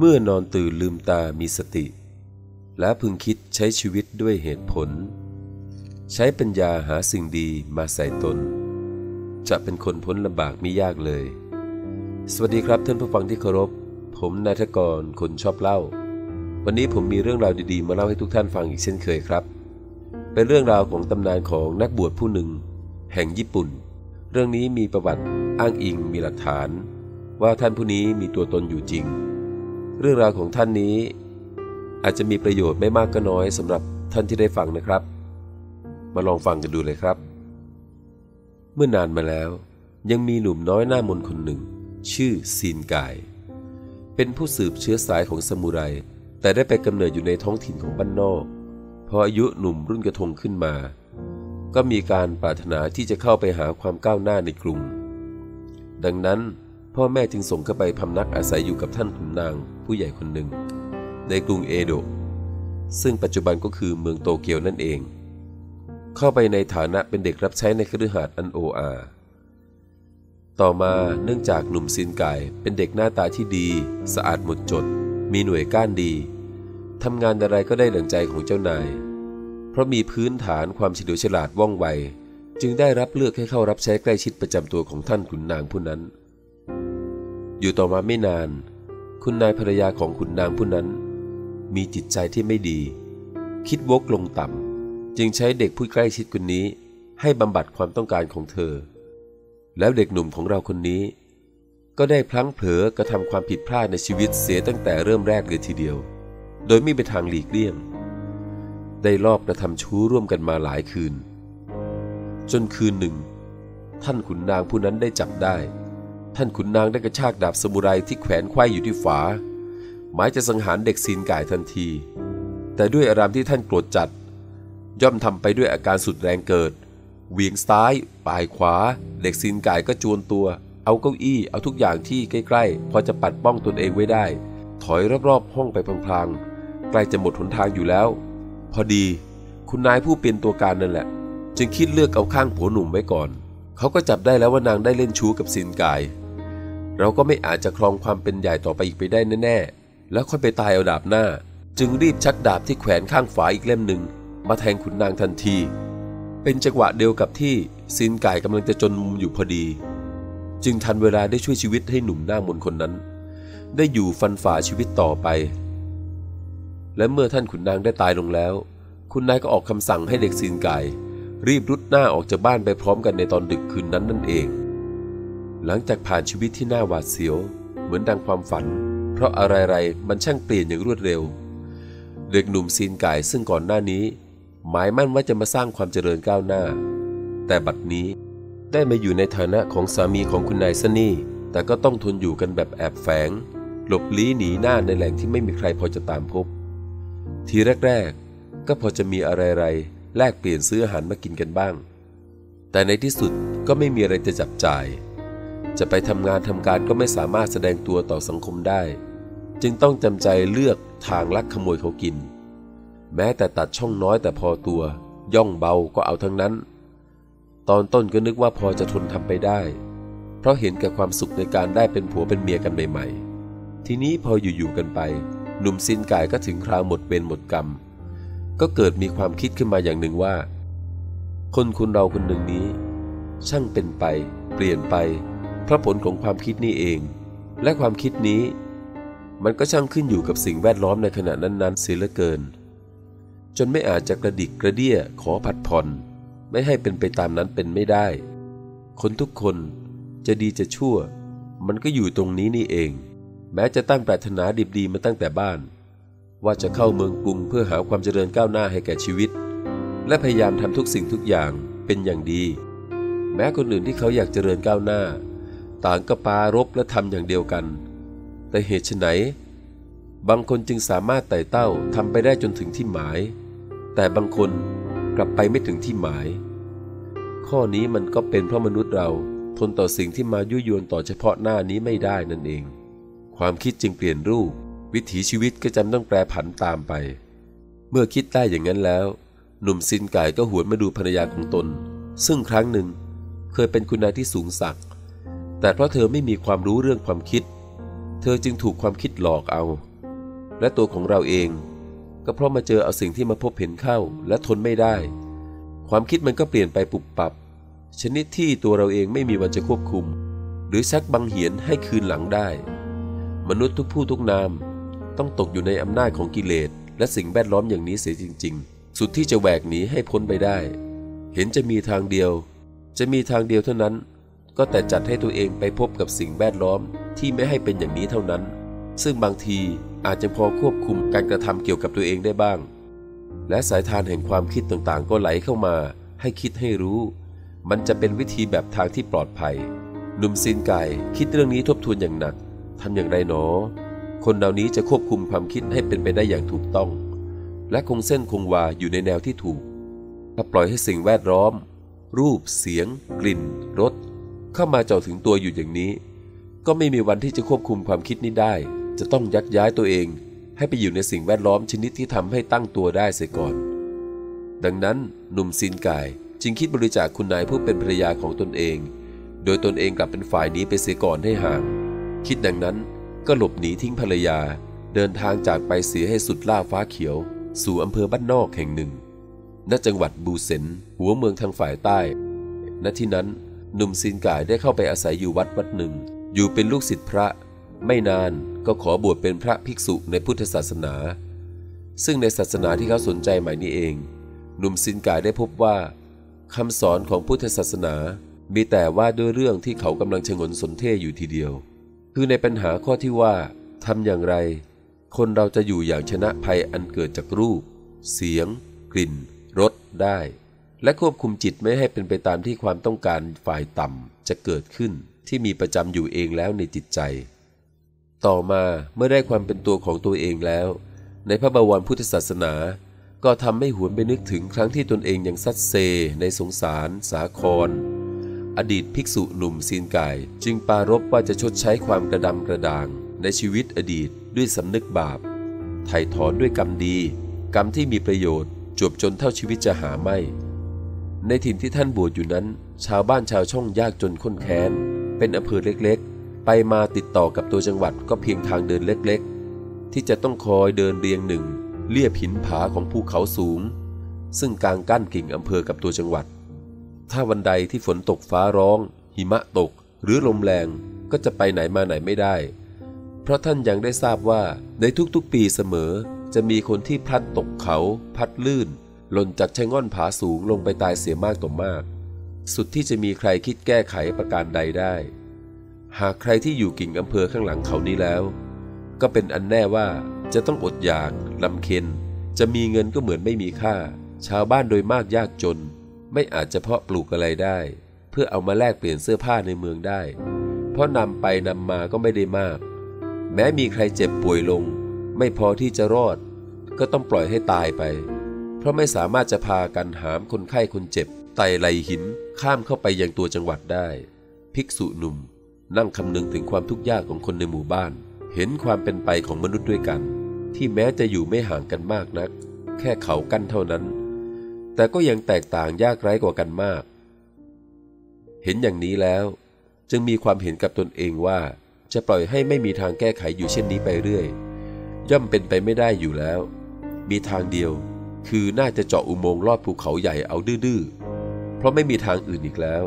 เมื่อนอนตื่นลืมตามีสติ และพึงคิดใช้ชีวิตด้วยเหตุผล ใช้ปัญญาหาสิ่งดีมาใส่ตน จะเป็นคนพ้นลำบากไม่ยากเลย สวัสดีครับท่านผู้ฟังที่เคารพ ผมนายทกรคนชอบเล่า วันนี้ผมมีเรื่องราวดีๆ มาเล่าให้ทุกท่านฟังอีกเช่นเคยครับ เป็นเรื่องราวของตำนานของนักบวชผู้หนึ่ง แห่งญี่ปุ่น เรื่องนี้มีประวัติอ้างอิงมีหลักฐาน ว่าท่านผู้นี้มีตัวตนอยู่จริง เรื่องราวของท่านนี้ อาจจะมีประโยชน์ไม่มากก็น้อยสำหรับท่านที่ได้ฟังนะครับ มาลองฟังกันดูเลยครับ เมื่อนานมาแล้ว ยังมีหนุ่มน้อยหน้ามนคนหนึ่ง ชื่อซีนกาย เป็นผู้สืบเชื้อสายของสมุไร แต่ได้ไปกำเนิดอยู่ในท้องถิ่นของบ้านนอกพออายุหนุ่มรุ่นกระทงขึ้นมา ก็มีการปรารถนาที่จะเข้าไปหาความก้าวหน้าในกรุงดังนั้น พ่อแม่จึงส่งเข้าไปพำนักอาศัยอยู่กับท่านขุนนางผู้ใหญ่คนหนึ่ง ในกรุงเอโดะซึ่งปัจจุบันก็คือเมืองโตเกียวนั่นเอง เข้าไปในฐานะเป็นเด็กรับใช้ในคฤหาสน์อันโออาต่อมาเนื่องจากหนุ่มซินไกายเป็นเด็กหน้าตาที่ดี สะอาดหมดจด มีหน่วยก้านดีทำงานอะไรก็ได้ดังใจของเจ้านาย เพราะมีพื้นฐานความเฉลียวฉลาดว่องไว จึงได้รับเลือกให้เข้ารับใช้ใกล้ชิดประจำตัวของท่านขุนนางผู้นั้น อยู่ต่อมาไม่นาน คุณนายภรรยาของขุนนางผู้นั้น มีจิตใจที่ไม่ดี คิดวกลงต่ำจึงใช้เด็กผู้ใกล้ชิดคนนี้ ให้บำบัดความต้องการของเธอ แล้วเด็กหนุ่มของเราคนนี้ ก็ได้พลั้งเผลอกระทำความผิดพลาดในชีวิตเสียตั้งแต่เริ่มแรกเลยทีเดียว โดยไม่ไปทางหลีกเลี่ยง ได้ลอบกระทำชู้ร่วมกันมาหลายคืน จนคืนหนึ่ง ท่านขุนนางผู้นั้นได้จับได้ ท่านขุนนางได้กระชากดาบสมุไรที่แขวนไขว้อยู่ที่ฝา หมายจะสังหารเด็กซีนก่ายทันที แต่ด้วยอารามที่ท่านโกรธจัด ย่อมทำไปด้วยอาการสุดแรงเกิด เวียงซ้ายปลายขวา เด็กซีนก่ายก็จวนตัว เอาเก้าอี้เอาทุกอย่างที่ใกล้ๆ พอจะปัดป้องตนเองไว้ได้ ถอยรอบๆห้องไปพลางๆใกล้จะหมดหนทางอยู่แล้ว พอดี คุณนายผู้เป็นตัวการนั่นแหละ จึงคิดเลือกเอาข้างผัวหนุ่มไว้ก่อนเขาก็จับได้แล้วว่านางได้เล่นชู้กับซีนกาย เราก็ไม่อาจจะครองความเป็นใหญ่ต่อไปอีกไปได้แน่ๆ แล้วค่อยไปตายเอาดาบหน้า จึงรีบชักดาบที่แขวนข้างฝาอีกเล่มหนึ่ง มาแทงขุนนางทันที เป็นจังหวะเดียวกับที่ซีนไกายกำลังจะจนมุมอยู่พอดี จึงทันเวลาได้ช่วยชีวิตให้หนุ่มหน้ามนคนนั้น ได้อยู่ฟันฝ่าชีวิตต่อไป และเมื่อท่านขุนนางได้ตายลงแล้ว คุณนายก็ออกคำสั่งให้เด็กซีนไกายรีบรุดหน้าออกจากบ้านไปพร้อมกันในตอนดึกคืนนั้นนั่นเอง หลังจากผ่านชีวิตที่น่าหวาดเสียว เหมือนดังความฝัน เพราะอะไรๆมันช่างเปลี่ยนอย่างรวดเร็ว เด็กหนุ่มซีนกายซึ่งก่อนหน้านี้ หมายมั่นว่าจะมาสร้างความเจริญก้าวหน้า แต่บัดนี้ได้มาอยู่ในฐานะของสามีของคุณนายซะนี่แต่ก็ต้องทนอยู่กันแบบแอบแฝง หลบลี้หนีหน้าในแหล่งที่ไม่มีใครพอจะตามพบ ทีแรกๆ ก็พอจะมีอะไรๆแลกเปลี่ยนซื้ออาหารมากินกันบ้าง แต่ในที่สุดก็ไม่มีอะไรจะจับจ่าย จะไปทำงานทำการก็ไม่สามารถแสดงตัวต่อสังคมได้ จึงต้องจำใจเลือกทางลักขโมยเขากิน แม้แต่ตัดช่องน้อยแต่พอตัว ย่องเบาก็เอาทั้งนั้น ตอนต้นก็นึกว่าพอจะทนทำไปได้ เพราะเห็นกับความสุขในการได้เป็นผัวเป็นเมียกันใหม่ ๆ ทีนี้พออยู่ๆกันไป หนุ่มซินกายก็ถึงคราวหมดเวรหมดกรรม ก็เกิดมีความคิดขึ้นมาอย่างหนึ่งว่า คนคุณเราคนหนึ่งนี้ ช่างเป็นไป เปลี่ยนไป เพราะผลของความคิดนี้เอง และความคิดนี้ มันก็ช่างขึ้นอยู่กับสิ่งแวดล้อมในขณะนั้นๆเสียเหลือเกิน จนไม่อาจจะกระดิกกระเดี้ยขอผัดผ่อนไม่ให้เป็นไปตามนั้นเป็นไม่ได้ คนทุกคนจะดีจะชั่ว มันก็อยู่ตรงนี้นี่เอง แม้จะตั้งปรารถนาดีดีมาตั้งแต่บ้าน ว่าจะเข้าเมืองกรุงเพื่อหาความเจริญก้าวหน้าให้แก่ชีวิต และพยายามทำทุกสิ่งทุกอย่างเป็นอย่างดี แม้คนอื่นที่เขาอยากเจริญก้าวหน้า ต่างก็ปารบและทำอย่างเดียวกัน แต่เหตุไฉนบางคนจึงสามารถไต่เต้าทำไปได้จนถึงที่หมาย แต่บางคนกลับไปไม่ถึงที่หมาย ข้อนี้มันก็เป็นเพราะมนุษย์เราทนต่อสิ่งที่มายุยวนต่อเฉพาะหน้านี้ไม่ได้นั่นเอง ความคิดจึงเปลี่ยนรูป วิถีชีวิตก็จำต้องแปรผันตามไป เมื่อคิดได้อย่างนั้นแล้ว หนุ่มซินไก่ก็หวนมาดูภรรยาของตน ซึ่งครั้งหนึ่งเคยเป็นคุณนายที่สูงสัก แต่เพราะเธอไม่มีความรู้เรื่องความคิด เธอจึงถูกความคิดหลอกเอา และตัวของเราเอง ก็เพราะมาเจอเอาสิ่งที่มาพบเห็นเข้าและทนไม่ได้ ความคิดมันก็เปลี่ยนไปปุบปับ ชนิดที่ตัวเราเองไม่มีวันจะควบคุม หรือชักบังเหียนให้คืนหลังได้ มนุษย์ทุกผู้ทุกนาม ต้องตกอยู่ในอำนาจของกิเลสและสิ่งแวดล้อมอย่างนี้เสียจริง ๆ สุดที่จะแหวกหนีให้พ้นไปได้ เห็นจะมีทางเดียว จะมีทางเดียวเท่านั้น ก็แต่จัดให้ตัวเองไปพบกับสิ่งแวดล้อมที่ไม่ให้เป็นอย่างนี้เท่านั้น ซึ่งบางทีอาจจะพอควบคุมการกระทำเกี่ยวกับตัวเองได้บ้าง และสายทานแห่งความคิดต่างๆ ก็ไหลเข้ามา ให้คิดให้รู้ มันจะเป็นวิธีแบบทางที่ปลอดภัย หนุ่มซินไก่คิดเรื่องนี้ทบทวนอย่างหนักทำอย่างไรหนอ คนเหล่านี้จะควบคุมความคิดให้เป็นไปได้อย่างถูกต้อง และคงเส้นคงวาอยู่ในแนวที่ถูก ถ้าปล่อยให้สิ่งแวดล้อม รูป เสียง กลิ่น รส เข้ามาเจาะถึงตัวอยู่อย่างนี้ ก็ไม่มีวันที่จะควบคุมความคิดนี้ได้ จะต้องยักย้ายตัวเอง ให้ไปอยู่ในสิ่งแวดล้อมชนิดที่ทำให้ตั้งตัวได้เสียก่อน ดังนั้นหนุ่มซินกายจึงคิดบริจาคคุณนายผู้เป็นภรรยาของตนเอง โดยตนเองกลับเป็นฝ่ายนี้ไปเสียก่อนให้ห่าง คิดดังนั้นก็หลบหนีทิ้งภรรยา เดินทางจากไปเสียให้สุดล่าฟ้าเขียว สู่อำเภอบ้านนอกแห่งหนึ่งณจังหวัดบูเซนหัวเมืองทางฝ่ายใต้ ณที่นั้น หนุ่มซินกายได้เข้าไปอาศัยอยู่วัดวัดหนึ่ง อยู่เป็นลูกศิษย์พระ ไม่นานก็ขอบวชเป็นพระภิกษุในพุทธศาสนา ซึ่งในศาสนาที่เขาสนใจใหม่นี้เอง หนุ่มซินกายได้พบว่าคำสอนของพุทธศาสนา มีแต่ว่าด้วยเรื่องที่เขากำลังชงนสนเทอยู่ทีเดียว คือในปัญหาข้อที่ว่าทำอย่างไร คนเราจะอยู่อย่างชนะภัยอันเกิดจากรูป เสียง กลิ่นรสได้ และควบคุมจิตไม่ให้เป็นไปตามที่ความต้องการฝ่ายต่ำจะเกิดขึ้นที่มีประจำอยู่เองแล้วในจิตใจ ต่อมาเมื่อได้ความเป็นตัวของตัวเองแล้ว ในพระบวรพุทธศาสนา ก็ทำให้หวนไปนึกถึงครั้งที่ตนเองยังซัดเซ ในสงสาร สาคร อดีตภิกษุหนุ่มซีนกาย จึงปารบว่าจะชดใช้ความกระดำกระด่าง ในชีวิตอดีตด้วยสำนึกบาปไถ่ถอนด้วยกรรมดี กรรมที่มีประโยชน์จวบจนเท่าชีวิตจะหาไม่ ในถิ่นที่ท่านบวชอยู่นั้น ชาวบ้านชาวช่องยากจนข้นแค้น เป็นอำเภอเล็กๆ ไปมาติดต่อกับตัวจังหวัดก็เพียงทางเดินเล็กๆ ที่จะต้องคอยเดินเรียงหนึ่งเลียบหินผาของภูเขาสูง ซึ่งกลางกั้นกิ่งอำเภอกับตัวจังหวัด ถ้าวันใดที่ฝนตกฟ้าร้อง หิมะตก หรือลมแรงก็จะไปไหนมาไหนไม่ได้ เพราะท่านยังได้ทราบว่าในทุกๆปีเสมอจะมีคนที่พลัดตกเขา พัดลื่น หล่นจากชะง่อนผาสูงลงไปตายเสียมากต่อมาก สุดที่จะมีใครคิดแก้ไขประการใดได้ หากใครที่อยู่กิ่งอำเภอข้างหลังเขานี้แล้ว ก็เป็นอันแน่ว่าจะต้องอดอยากลำเค็นจะมีเงินก็เหมือนไม่มีค่า ชาวบ้านโดยมากยากจน ไม่อาจจะเพาะปลูกอะไรได้ เพื่อเอามาแลกเปลี่ยนเสื้อผ้าในเมืองได้ เพราะนำไปนำมาก็ไม่ได้มาก แม้มีใครเจ็บป่วยลง ไม่พอที่จะรอด ก็ต้องปล่อยให้ตายไป ราะไม่สามารถจะพากันหามคนไข้คนเจ็บ ไต่ไหลหินข้ามเข้าไปยังตัวจังหวัดได้ ภิกษุหนุ่ม นั่งคำนึงถึงความทุกข์ยากของคนในหมู่บ้าน เห็นความเป็นไปของมนุษย์ด้วยกัน ที่แม้จะอยู่ไม่ห่างกันมากนัก แค่เขากั้นเท่านั้น แต่ก็ยังแตกต่างยากไร้กว่ากันมาก เห็นอย่างนี้แล้ว จึงมีความเห็นกับตนเองว่า จะปล่อยให้ไม่มีทางแก้ไขอยู่เช่นนี้ไปเรื่อย ย่อมเป็นไปไม่ได้อยู่แล้ว มีทางเดียว คือน่าจะเจาะอุโมงค์ลอดภูเขาใหญ่เอาดื้อๆ เพราะไม่มีทางอื่นอีกแล้ว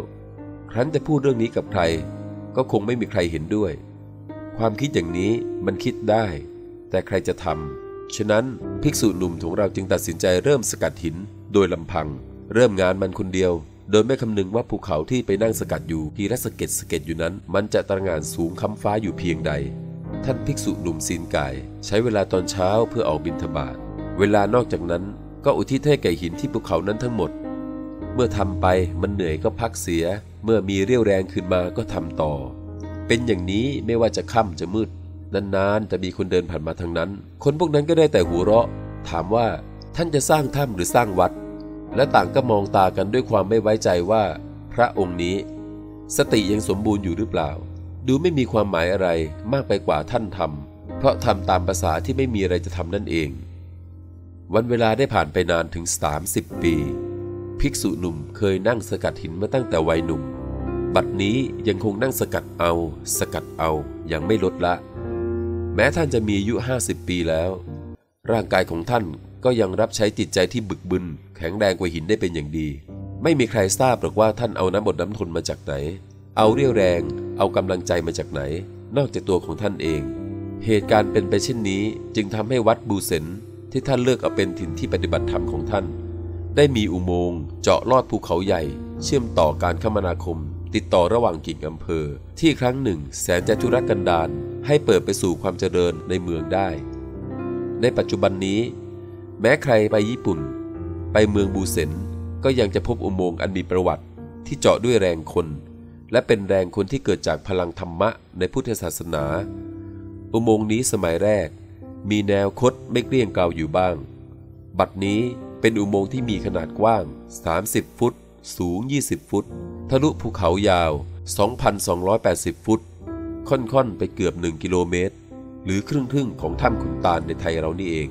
ครั้นจะพูดเรื่องนี้กับใคร ก็คงไม่มีใครเห็นด้วย ความคิดอย่างนี้มันคิดได้ แต่ใครจะทำ ฉะนั้นภิกษุหนุ่มของเราจึงตัดสินใจเริ่มสกัดหิน โดยลำพัง เริ่มงานมันคนเดียว โดยไม่คำนึงว่าภูเขาที่ไปนั่งสกัดอยู่ทีละสเก็ดสเก็ดอยู่นั้น มันจะตระหงานสูงค้ำฟ้าอยู่เพียงใด ท่านภิกษุหนุ่มซีนกาย ใช้เวลาตอนเช้าเพื่อออกบิณฑบาตเวลานอกจากนั้น ก็อุทิศให้แก่หินที่ภูเขานั้นทั้งหมด เมื่อทำไปมันเหนื่อยก็พักเสีย เมื่อมีเรี่ยวแรงขึ้นมาก็ทำต่อ เป็นอย่างนี้ไม่ว่าจะค่ำจะมืด นานๆจะมีคนเดินผ่านมาทางนั้น คนพวกนั้นก็ได้แต่หัวเราะ ถามว่าท่านจะสร้างถ้ำหรือสร้างวัด และต่างก็มองตากันด้วยความไม่ไว้ใจว่า พระองค์นี้ สติยังสมบูรณ์อยู่หรือเปล่า ดูไม่มีความหมายอะไรมากไปกว่าท่านทำเพราะทำตามภาษาที่ไม่มีอะไรจะทำนั่นเอง วันเวลาได้ผ่านไปนานถึง 30 ปี ภิกษุหนุ่มเคยนั่งสกัดหินมาตั้งแต่วัยหนุ่ม บัดนี้ยังคงนั่งสกัดเอา สกัดเอาอย่างไม่ลดละ แม้ท่านจะมีอายุ 50 ปีแล้ว ร่างกายของท่านก็ยังรับใช้จิตใจที่บึกบึน แข็งแรงกว่าหินได้เป็นอย่างดี ไม่มีใครทราบหรอกว่าท่านเอาน้ำบดน้ำทนมาจากไหน เอาเรี่ยวแรง เอากำลังใจมาจากไหน นอกจากตัวของท่านเอง เหตุการณ์เป็นไปเช่นนี้จึงทำให้วัดบูเซน ที่ท่านเลือกเอาเป็นถิ่นที่ปฏิบัติธรรมของท่าน ได้มีอุโมงค์เจาะลอดภูเขาใหญ่ เชื่อมต่อการคมนาคม ติดต่อระหว่างกิ่งอำเภอ ที่ครั้งหนึ่ง แสนจะทุรกันดารให้เปิดไปสู่ความเจริญในเมืองได้ ในปัจจุบันนี้ แม้ใครไปญี่ปุ่น ไปเมืองบูเซนก็ยังจะพบอุโมงค์อันมีประวัติ ที่เจาะด้วยแรงคน และเป็นแรงคนที่เกิดจากพลังธรรมะในพุทธศาสนา อุโมงค์นี้สมัยแรก มีแนวคดไม่เกลี้ยงเกลาอยู่บ้าง บัดนี้เป็นอุโมงค์ที่มีขนาดกว้าง 30 ฟุต สูง 20 ฟุต ทะลุภูเขายาว 2,280 ฟุต ค่อนๆ ไปเกือบ 1 กิโลเมตร หรือครึ่งครึ่งของถ้ำขุนตาลในไทยเรานี่เอง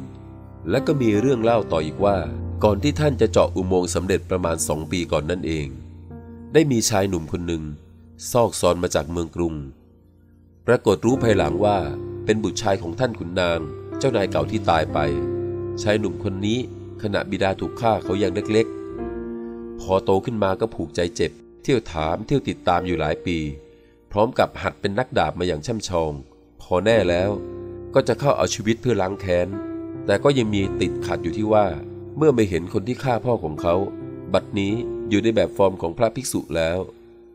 และก็มีเรื่องเล่าต่ออีกว่า ก่อนที่ท่านจะเจาะอุโมงค์สำเร็จประมาณสองปีก่อนนั่นเอง ได้มีชายหนุ่มคนหนึ่งซอกซอนมาจากเมืองกรุง ปรากฏรู้ภายหลังว่า เป็นบุตรชายของท่านขุนนาง เจ้านายเก่าที่ตายไป ชายหนุ่มคนนี้ขณะบิดาถูกฆ่าเขายังเล็กๆ พอโตขึ้นมาก็ผูกใจเจ็บ เที่ยวถามเที่ยวติดตามอยู่หลายปี พร้อมกับหัดเป็นนักดาบมาอย่างช่ำชอง พอแน่แล้วก็จะเข้าเอาชีวิตเพื่อล้างแค้น แต่ก็ยังมีติดขัดอยู่ที่ว่า เมื่อไม่เห็นคนที่ฆ่าพ่อของเขา บัดนี้อยู่ในแบบฟอร์มของพระภิกษุแล้ว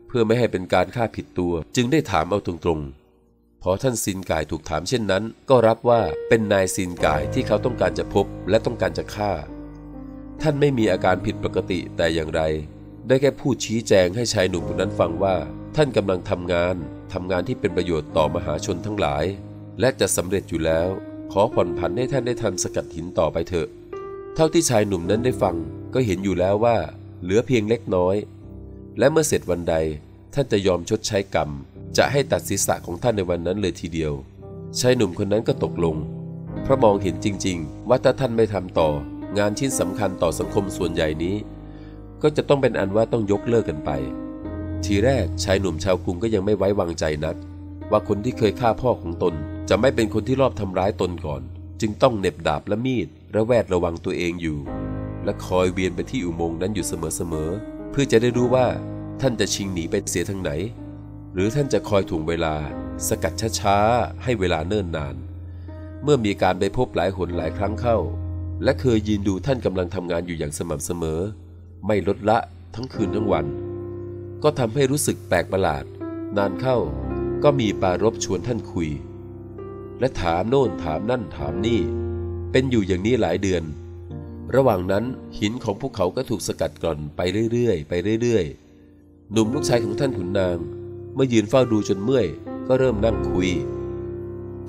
เพื่อไม่ให้เป็นการฆ่าผิดตัว จึงได้ถามเอาตรงๆ พอท่านซินกายถูกถามเช่นนั้น ก็รับว่าเป็นนายซินกายที่เขาต้องการจะพบและต้องการจะฆ่า ท่านไม่มีอาการผิดปกติแต่อย่างไร ได้แค่พูดชี้แจงให้ชายหนุ่มคนนั้นฟังว่า ท่านกำลังทำงานทำงานที่เป็นประโยชน์ต่อมหาชนทั้งหลาย และจะสำเร็จอยู่แล้ว ขอผ่อนผันให้ท่านได้ทำสกัดหินต่อไปเถอะ เท่าที่ชายหนุ่มนั้นได้ฟัง ก็เห็นอยู่แล้วว่า เหลือเพียงเล็กน้อย และเมื่อเสร็จวันใด ท่านจะยอมชดใช้กรรม จะให้ตัดศีรษะของท่านในวันนั้นเลยทีเดียวชายหนุ่มคนนั้นก็ตกลง เพราะมองเห็นจริง ๆ ว่าถ้าท่านไม่ทำต่อ งานชิ้นสำคัญต่อสังคมส่วนใหญ่นี้ ก็จะต้องเป็นอันว่าต้องยกเลิกกันไป ทีแรกชายหนุ่มชาวกรุงก็ยังไม่ไว้วางใจนัก ว่าคนที่เคยฆ่าพ่อของตน จะไม่เป็นคนที่รอบทำร้ายตนก่อน จึงต้องเหน็บดาบและมีดระแวดระวังตัวเองอยู่ และคอยเวียนไปที่อุโมงค์นั้นอยู่เสมอๆเพื่อจะได้รู้ว่าท่านจะชิงหนีไปเสียทางไหน หรือท่านจะคอยถ่วงเวลา สกัดช้าๆให้เวลาเนิ่นนาน เมื่อมีการไปพบหลายหนหลายครั้งเข้า และเคยยืนดูท่านกำลังทำงานอยู่อย่างสม่ำเสมอ ไม่ลดละทั้งคืนทั้งวัน ก็ทำให้รู้สึกแปลกประหลาด นานเข้าก็มีปารบชวนท่านคุย และถามโน่นถามนั่นถามนี่ เป็นอยู่อย่างนี้หลายเดือน ระหว่างนั้นหินของพวกเขาก็ถูกสกัดกร่อนไปเรื่อยๆ ไปเรื่อยๆ หนุ่มลูกชายของท่านขุนนาง เมื่อยืนเฝ้าดูจนเมื่อย ก็เริ่มนั่งคุย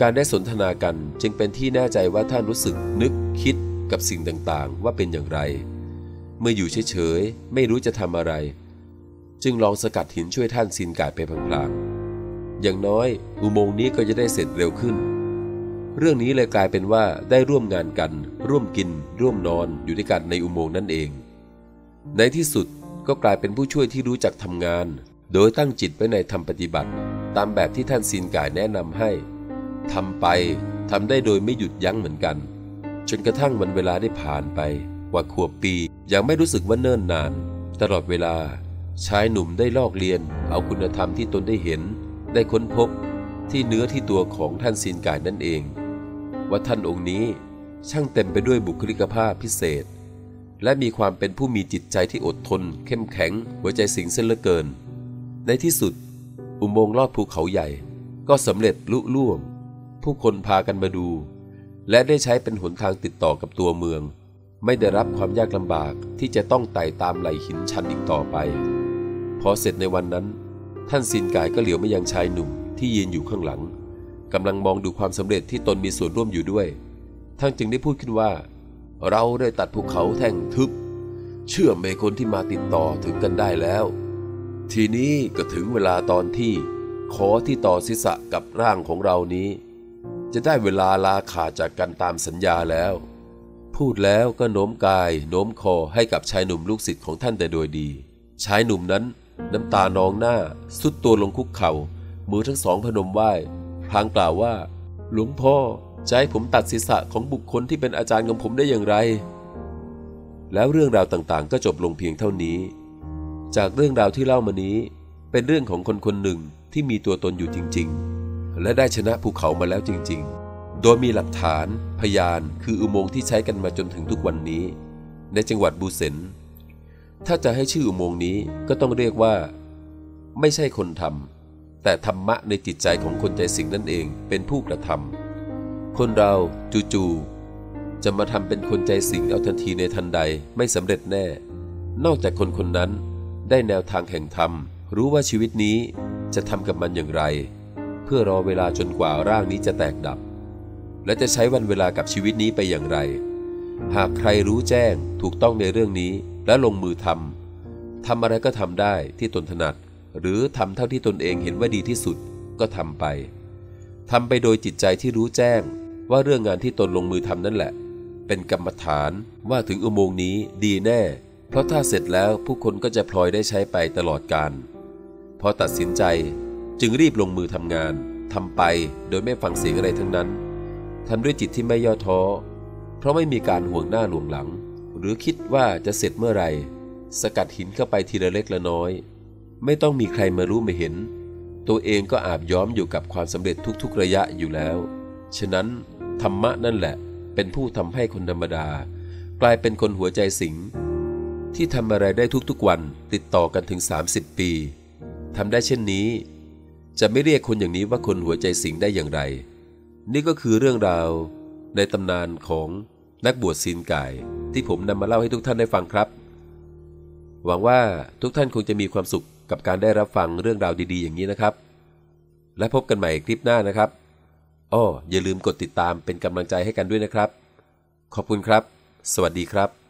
การได้สนทนากันจึงเป็นที่แน่ใจว่าท่านรู้สึกนึกคิดกับสิ่งต่างๆ ว่าเป็นอย่างไร เมื่ออยู่เฉยๆ ไม่รู้จะทำอะไร จึงลองสกัดหินช่วยท่านซินกายไปพลางๆอย่างน้อยอุโมงค์นี้ก็จะได้เสร็จเร็วขึ้น เรื่องนี้เลยกลายเป็นว่าได้ร่วมงานกัน ร่วมกิน ร่วมนอนอยู่ด้วยกันในอุโมงค์นั่นเอง ในที่สุดก็กลายเป็นผู้ช่วยที่รู้จักทำงาน โดยตั้งจิตไว้ในทำปฏิบัติ ตามแบบที่ท่านซินกายแนะนำให้ทำไปทำได้โดยไม่หยุดยั้งเหมือนกัน จนกระทั่งวันเวลาได้ผ่านไปกว่าขวบปี ยังไม่รู้สึกว่าเนิ่นนาน ตลอดเวลาชายหนุ่มได้ลอกเรียน เอาคุณธรรมที่ตนได้เห็น ได้ค้นพบ ที่เนื้อที่ตัวของท่านซินกายนั่นเอง ว่าท่านองค์นี้ช่างเต็มไปด้วยบุคลิกภาพพิเศษ และมีความเป็นผู้มีจิตใจที่อดทน เข้มแข็ง หัวใจสิงเส้นเหลือเกิน ในที่สุด อุโมงค์ลอดภูเขาใหญ่ ก็สำเร็จลุล่วง ผู้คนพากันมาดู และได้ใช้เป็นหนทางติดต่อกับตัวเมือง ไม่ได้รับความยากลำบากที่จะต้องไต่ตามไหลหินชันอีกต่อไป พอเสร็จในวันนั้น ท่านซินกายก็เหลียวมายังชายหนุ่มที่ยืนอยู่ข้างหลังกำลังมองดูความสำเร็จที่ตนมีส่วนร่วมอยู่ด้วยท่านจึงได้พูดขึ้นว่า เราได้ตัดภูเขาแท่งทึบ เชื่อมให้คนที่มาติดต่อถึงกันได้แล้ว ทีนี้ก็ถึงเวลาตอนที่ขอที่ต่อศีรษะกับร่างของเรานี้ จะได้เวลาลาขาดจากกันตามสัญญาแล้ว พูดแล้วก็โน้มกายโน้มคอให้กับชายหนุ่มลูกศิษย์ของท่านแต่โดยดี ชายหนุ่มนั้นน้ำตานองหน้า สุดตัวลงคุกเขา่า มือทั้งสองพนมไหว้พลางกล่าวว่า หลวงพ่อจะให้ผมตัดศีรษะของบุคคลที่เป็นอาจารย์ของผมได้อย่างไร แล้วเรื่องราวต่างๆ ก็จบลงเพียงเท่านี้ จากเรื่องราวที่เล่ามานี้ เป็นเรื่องของคนคนหนึ่งที่มีตัวตนอยู่จริง ๆ และได้ชนะภูเขามาแล้วจริง ๆ โดยมีหลักฐานพยานคืออุโมงค์ที่ใช้กันมาจนถึงทุกวันนี้ ในจังหวัดบูเซนถ้าจะให้ชื่ออุโมงค์นี้ก็ต้องเรียกว่า ไม่ใช่คนทำแต่ธรรมะในจิตใจของคนใจสิงนั่นเองเป็นผู้กระทำคนเราจู่ๆจะมาทำเป็นคนใจสิงเอาทันทีในทันใดไม่สำเร็จแน่ นอกจากคนคนนั้น ได้แนวทางแห่งธรรม รู้ว่าชีวิตนี้จะทำกับมันอย่างไร เพื่อรอเวลาจนกว่าร่างนี้จะแตกดับ และจะใช้วันเวลากับชีวิตนี้ไปอย่างไร หากใครรู้แจ้งถูกต้องในเรื่องนี้และลงมือทำทำอะไรก็ทำได้ที่ตนถนัด หรือทำเท่าที่ตนเองเห็นว่าดีที่สุดก็ทำไปทำไปโดยจิตใจที่รู้แจ้ง ว่าเรื่องงานที่ตนลงมือทำนั่นแหละ เป็นกรรมฐานว่าถึงอุโมงค์นี้ดีแน่ เพราะถ้าเสร็จแล้วผู้คนก็จะพลอยได้ใช้ไปตลอดกาลพอตัดสินใจจึงรีบลงมือทำงานทำไปโดยไม่ฟังเสียงอะไรทั้งนั้นทำด้วยจิตที่ไม่ย่อท้อ เพราะไม่มีการห่วงหน้าหลวงหลัง หรือคิดว่าจะเสร็จเมื่อไหร่ สกัดหินเข้าไปทีละเล็กละน้อย ไม่ต้องมีใครมารู้มาเห็น ตัวเองก็อาบย้อมอยู่กับความสำเร็จทุกๆระยะอยู่แล้ว ฉะนั้นธรรมะนั่นแหละ เป็นผู้ทำให้คนธรรมดา กลายเป็นคนหัวใจสิง ที่ทำอะไรได้ทุกๆวันติดต่อกันถึง 30 ปีทำได้เช่นนี้ จะไม่เรียกคนอย่างนี้ว่าคนหัวใจสิงได้อย่างไร นี่ก็คือเรื่องราวในตำนานของนักบวชศีลไก่ที่ผมนำมาเล่าให้ทุกท่านได้ฟังครับ หวังว่าทุกท่านคงจะมีความสุขกับการได้รับฟังเรื่องราวดี ๆ อย่างนี้นะครับ และพบกันใหม่คลิปหน้านะครับอ้ออย่าลืมกดติดตามเป็นกำลังใจให้กันด้วยนะครับ ขอบคุณครับ สวัสดีครับ